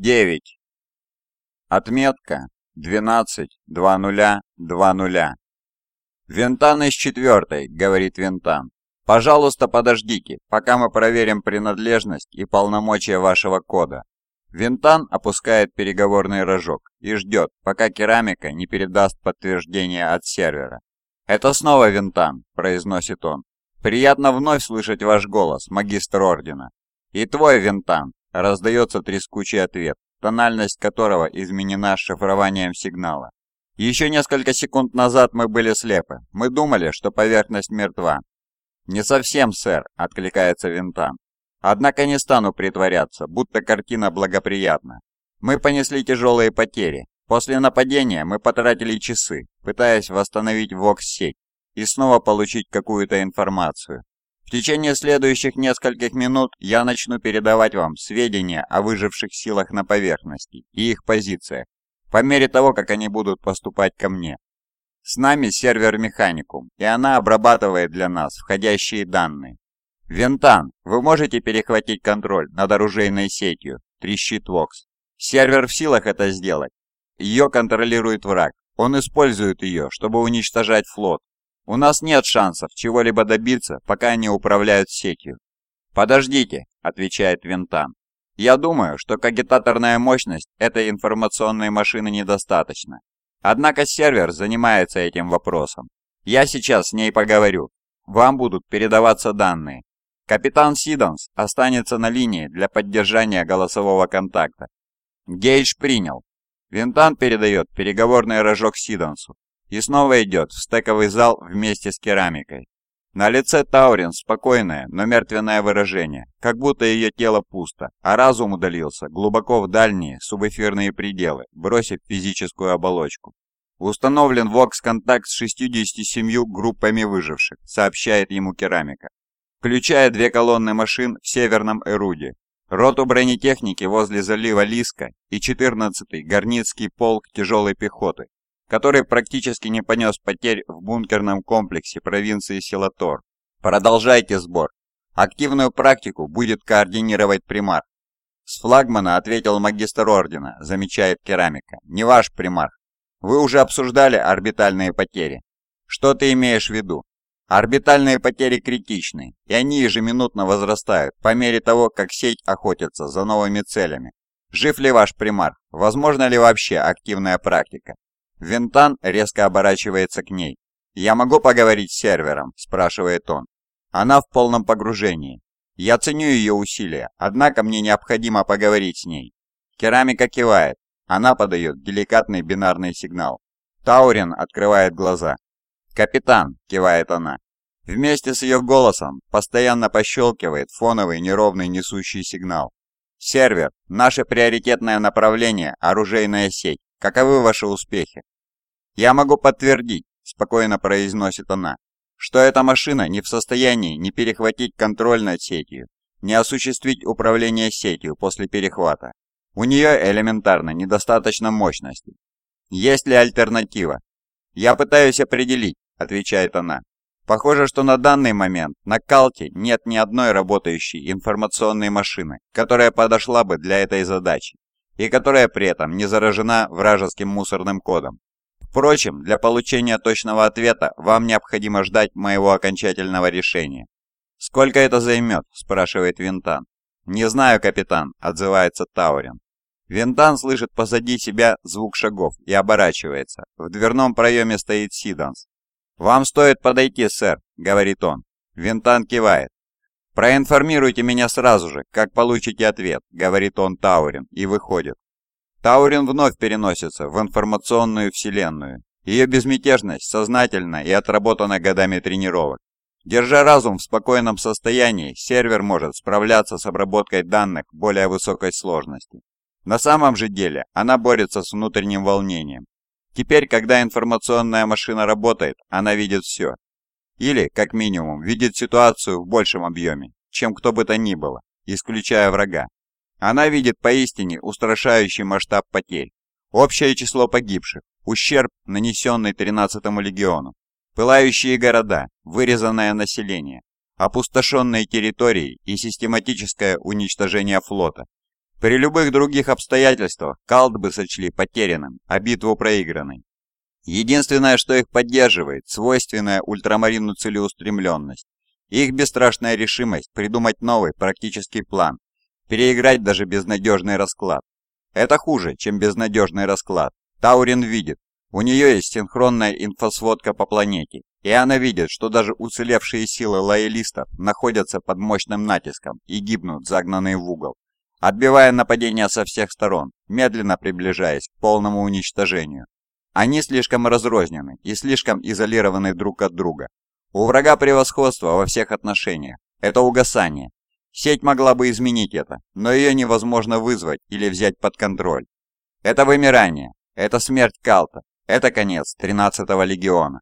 9. Отметка 12.00.20. «Винтан из четвертой», — говорит Винтан. «Пожалуйста, подождите, пока мы проверим принадлежность и полномочия вашего кода». Винтан опускает переговорный рожок и ждет, пока керамика не передаст подтверждение от сервера. «Это снова Винтан», — произносит он. «Приятно вновь слышать ваш голос, магистр Ордена. И твой Винтан, раздается трескучий ответ, тональность которого изменена шифрованием сигнала. Еще несколько секунд назад мы были слепы. Мы думали, что поверхность мертва. «Не совсем, сэр», — откликается Винтан. «Однако не стану притворяться, будто картина благоприятна. Мы понесли тяжелые потери. После нападения мы потратили часы, пытаясь восстановить ВОКС-сеть и снова получить какую-то информацию. В течение следующих нескольких минут я начну передавать вам сведения о выживших силах на поверхности и их позициях, по мере того, как они будут поступать ко мне. С нами сервер Механикум, и она обрабатывает для нас входящие данные. Вентан, вы можете перехватить контроль над оружейной сетью, трещит Вокс. Сервер в силах это сделать. Ее контролирует враг. Он использует ее, чтобы уничтожать флот, у нас нет шансов чего-либо добиться, пока они управляют сетью. «Подождите», — отвечает Винтан. «Я думаю, что кагитаторная мощность этой информационной машины недостаточна. Однако сервер занимается этим вопросом. Я сейчас с ней поговорю. Вам будут передаваться данные. Капитан Сидонс останется на линии для поддержания голосового контакта. Гейдж принял. Винтан передает переговорный рожок Сидонсу и снова идет в стековый зал вместе с керамикой. На лице Таурин спокойное, но мертвенное выражение, как будто ее тело пусто, а разум удалился глубоко в дальние субэфирные пределы, бросив физическую оболочку. Установлен ВОКС-контакт с 67 группами выживших, сообщает ему керамика, включая две колонны машин в Северном Эруде, роту бронетехники возле залива Лиска и 14-й Горницкий полк тяжелой пехоты, который практически не понес потерь в бункерном комплексе провинции Силатор. Продолжайте сбор. Активную практику будет координировать примар. С флагмана ответил магистр ордена, замечает керамика. Не ваш примар. Вы уже обсуждали орбитальные потери. Что ты имеешь в виду? Орбитальные потери критичны, и они ежеминутно возрастают по мере того, как сеть охотится за новыми целями. Жив ли ваш примар? Возможно ли вообще активная практика? Винтан резко оборачивается к ней. «Я могу поговорить с сервером?» – спрашивает он. Она в полном погружении. Я ценю ее усилия, однако мне необходимо поговорить с ней. Керамика кивает. Она подает деликатный бинарный сигнал. Таурин открывает глаза. «Капитан!» – кивает она. Вместе с ее голосом постоянно пощелкивает фоновый неровный несущий сигнал. «Сервер, наше приоритетное направление – оружейная сеть. Каковы ваши успехи?» «Я могу подтвердить», – спокойно произносит она, «что эта машина не в состоянии ни перехватить контроль над сетью, ни осуществить управление сетью после перехвата. У нее элементарно недостаточно мощности. Есть ли альтернатива? Я пытаюсь определить, отвечает она. Похоже, что на данный момент на Калте нет ни одной работающей информационной машины, которая подошла бы для этой задачи и которая при этом не заражена вражеским мусорным кодом. Впрочем, для получения точного ответа вам необходимо ждать моего окончательного решения. «Сколько это займет?» – спрашивает Винтан. «Не знаю, капитан», – отзывается Таурин. Винтан слышит позади себя звук шагов и оборачивается. В дверном проеме стоит Сиданс. «Вам стоит подойти, сэр», — говорит он. Винтан кивает. «Проинформируйте меня сразу же, как получите ответ», — говорит он Таурин и выходит. Таурин вновь переносится в информационную вселенную. Ее безмятежность сознательна и отработана годами тренировок. Держа разум в спокойном состоянии, сервер может справляться с обработкой данных более высокой сложности. На самом же деле она борется с внутренним волнением. Теперь, когда информационная машина работает, она видит все. Или, как минимум, видит ситуацию в большем объеме, чем кто бы то ни было, исключая врага. Она видит поистине устрашающий масштаб потерь, общее число погибших, ущерб, нанесенный 13-му легиону, пылающие города, вырезанное население, опустошенные территории и систематическое уничтожение флота. При любых других обстоятельствах Калт бы сочли потерянным, а битву проигранной. Единственное, что их поддерживает, свойственная ультрамарину целеустремленность. Их бесстрашная решимость придумать новый практический план, переиграть даже безнадежный расклад. Это хуже, чем безнадежный расклад. Таурин видит, у нее есть синхронная инфосводка по планете, и она видит, что даже уцелевшие силы лоялистов находятся под мощным натиском и гибнут, загнанные в угол отбивая нападения со всех сторон, медленно приближаясь к полному уничтожению. Они слишком разрознены и слишком изолированы друг от друга. У врага превосходство во всех отношениях. Это угасание. Сеть могла бы изменить это, но ее невозможно вызвать или взять под контроль. Это вымирание. Это смерть Калта. Это конец 13-го легиона.